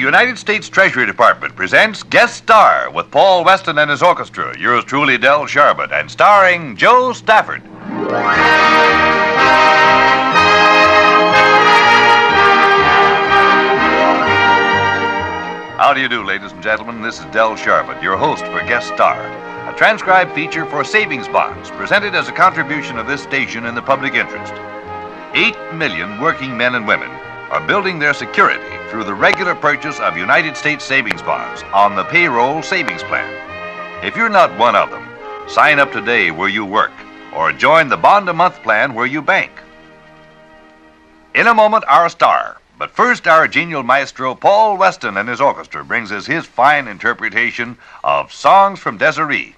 United States Treasury Department presents Guest Star with Paul Weston and his orchestra, yours truly, Del Sharbutt, and starring Jo Stafford. How do you do, ladies and gentlemen? This is Del Sharbutt, your host for Guest Star, a transcribed feature for savings bonds presented as a contribution of this station in the public interest. Eight million working men and women are building their security through the regular purchase of United States savings bonds on the payroll savings plan. If you're not one of them, sign up today where you work or join the bond a month plan where you bank. In a moment, our star. But first, our genial maestro, Paul Weston, and his orchestra brings us his fine interpretation of Songs from Desiree.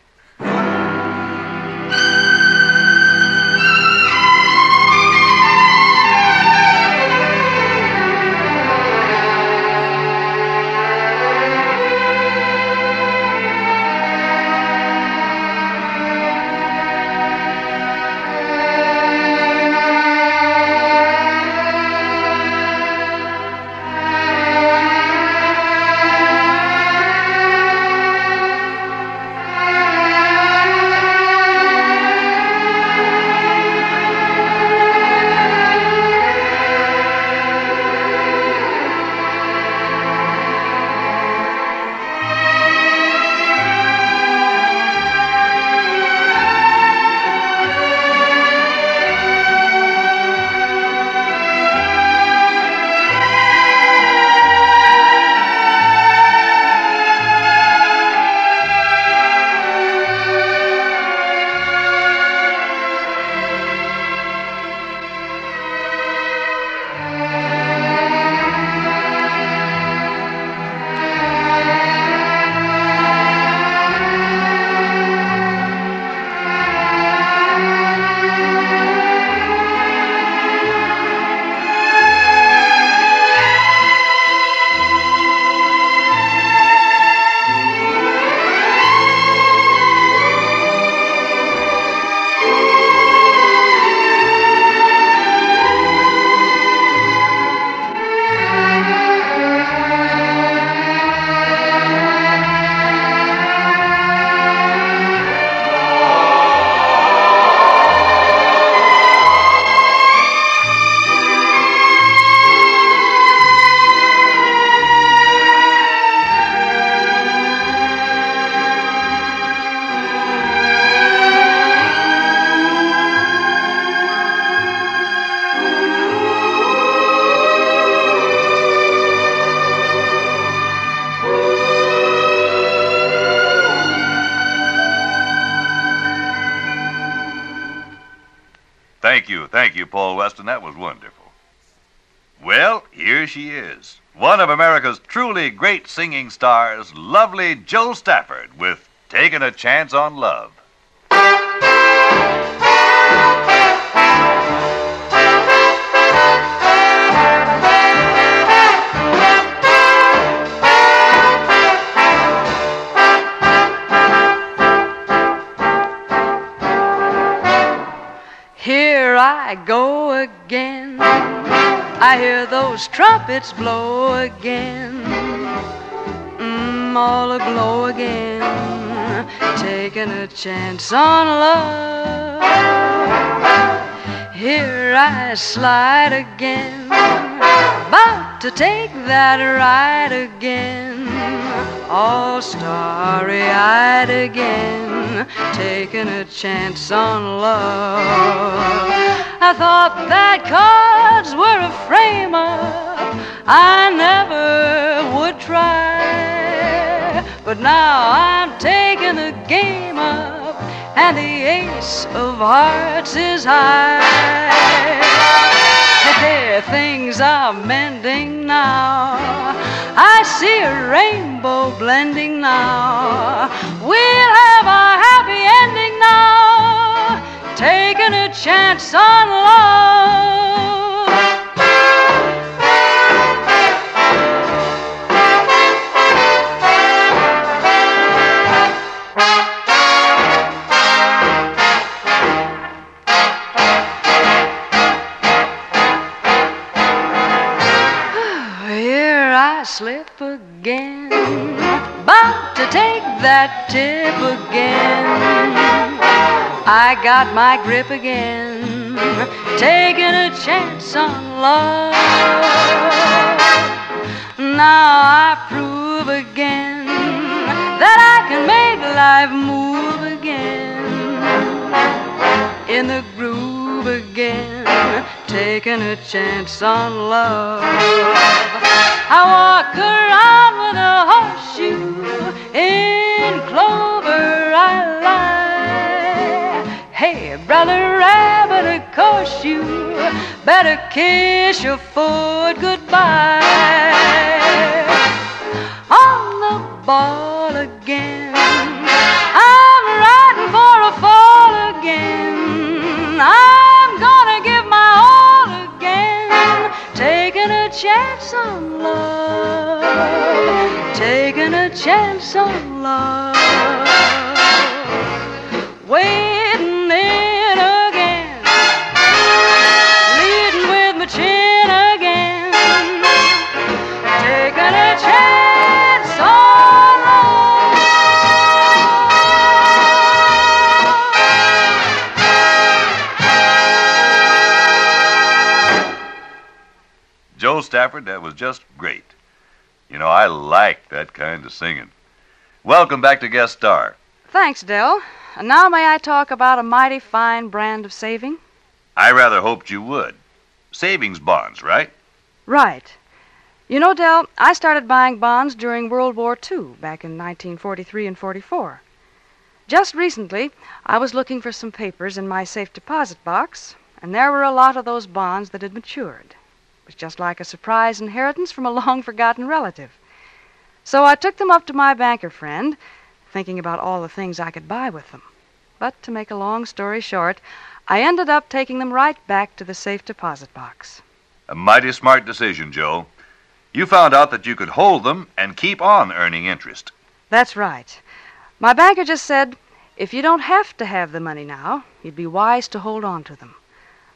Thank you, thank you, Paul Weston. That was wonderful. Well, here she is. One of America's truly great singing stars, lovely Jo Stafford, with Taking a Chance on Love. I go again. I hear those trumpets blow again. Mm, all aglow again. Taking a chance on love. Here I slide again. About to take that ride again. All starry eyed again. Taking a chance on love. I thought that cards were a frame up. I never would try. But now I'm taking the game up, and the ace of hearts is high. Things are mending now. I see a rainbow blending now. We'll have a happy ending now. Taking a chance on love. Here I to take that tip again. I got my grip again, taking a chance on love. Now I prove again that I can make life move again in the groove again, taking a chance on love. I around with a horseshoe in clover I lie. Hey, brother rabbit, of course you better kiss your foot goodbye. On the ball again, I'm riding for a fall again. I'm gonna give my all again, taking a chance on chance on love. Waiting in again, leading with my chin again, taking a chance on love. Jo Stafford, that was just great. You know, I like that kind of singing. Welcome back to Guest Star. Thanks, Del. And now may I talk about a mighty fine brand of saving? I rather hoped you would. Savings bonds, right? Right. You know, Del, I started buying bonds during World War II, back in 1943 and 44. Just recently, I was looking for some papers in my safe deposit box, and there were a lot of those bonds that had matured. It was just like a surprise inheritance from a long forgotten relative. So I took them up to my banker friend, thinking about all the things I could buy with them. But to make a long story short, I ended up taking them right back to the safe deposit box. A mighty smart decision, Jo. You found out that you could hold them and keep on earning interest. That's right. My banker just said if you don't have to have the money now, you'd be wise to hold on to them.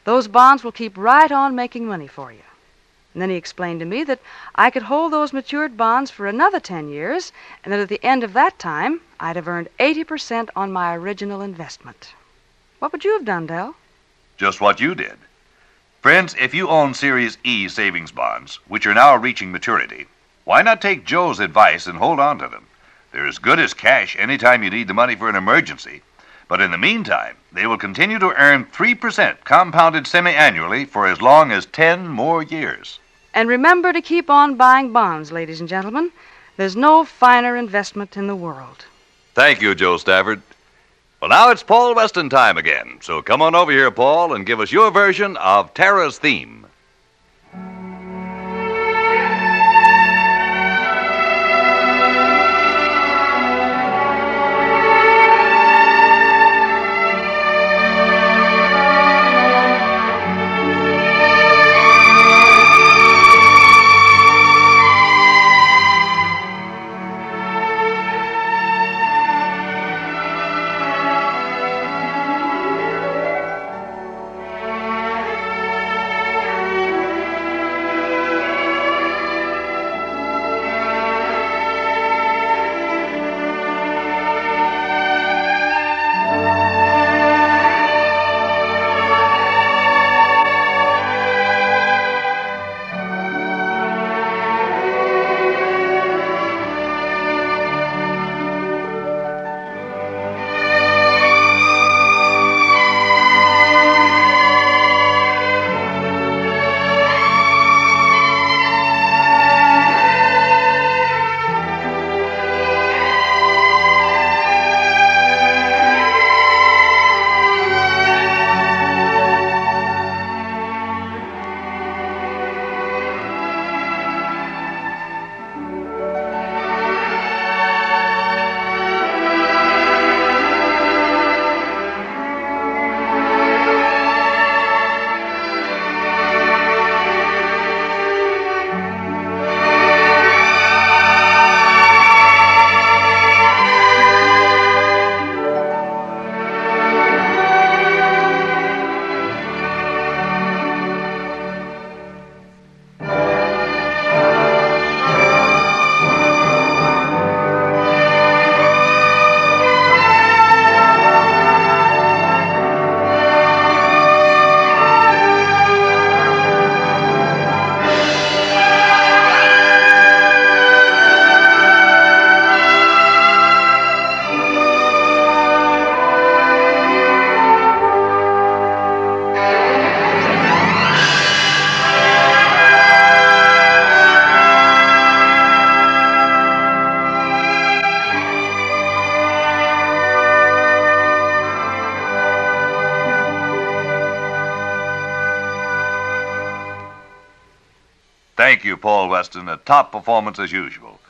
Those bonds will keep right on making money for you. And then he explained to me that I could hold those matured bonds for another 10 years, and that at the end of that time, I'd have earned 80% on my original investment. What would you have done, Del? Just what you did. Friends, if you own Series E savings bonds, which are now reaching maturity, why not take Jo's advice and hold on to them? They're as good as cash any time you need the money for an emergency. But in the meantime, they will continue to earn 3% compounded semi annually for as long as 10 more years. And remember to keep on buying bonds, ladies and gentlemen. There's no finer investment in the world. Thank you, Jo Stafford. Well, now it's Paul Weston time again, so come on over here, Paul, and give us your version of Tara's theme. You, Weston. A top performance as usual.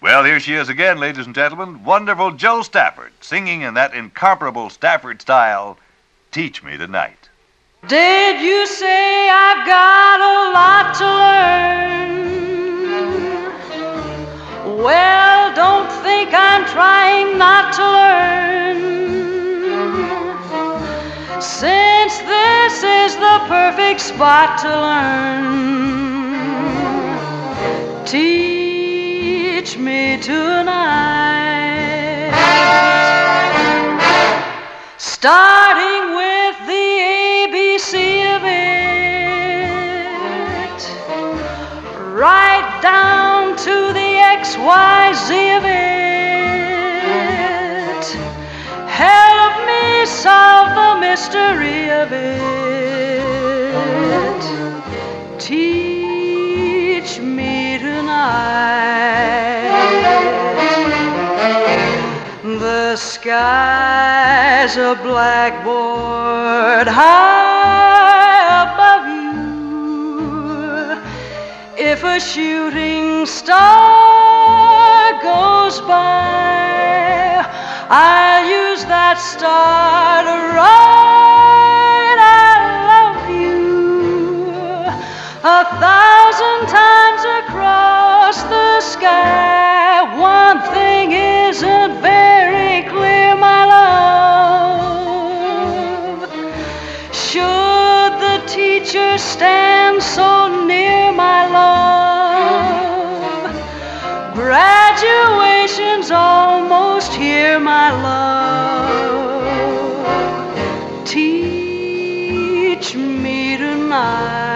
Well, here she is again, ladies and gentlemen. Wonderful Jo Stafford, singing in that incomparable Stafford style, Teach Me Tonight. Did you say I've got a lot to learn? Well, don't think I'm trying not to learn. Since this is the perfect spot to learn. Teach me tonight. Starting with the ABC of it, right down to the XYZ of it. Help me solve the mystery of it. The sky's a blackboard high above you. If a shooting star goes by, I'll use that star to write I love you a thousand times across the sky. One thing isn't very clear, my love. Should the teacher stand so near, my love? Graduation's almost here, my love. Teach me tonight.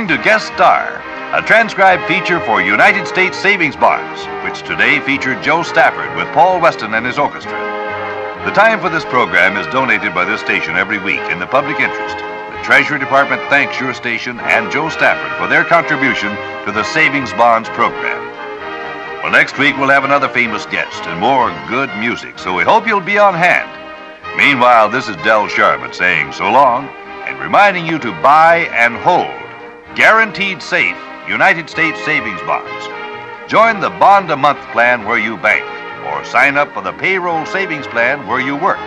Listening to Guest Star, a transcribed feature for United States Savings Bonds, which today featured Jo Stafford with Paul Weston and his orchestra. The time for this program is donated by this station every week in the public interest. The Treasury Department thanks your station and Jo Stafford for their contribution to the Savings Bonds program. Well, next week we'll have another famous guest and more good music, so we hope you'll be on hand. Meanwhile, this is Del Sharbutt saying so long and reminding you to buy and hold guaranteed safe United States savings bonds. Join the bond a month plan where you bank or sign up for the payroll savings plan where you work.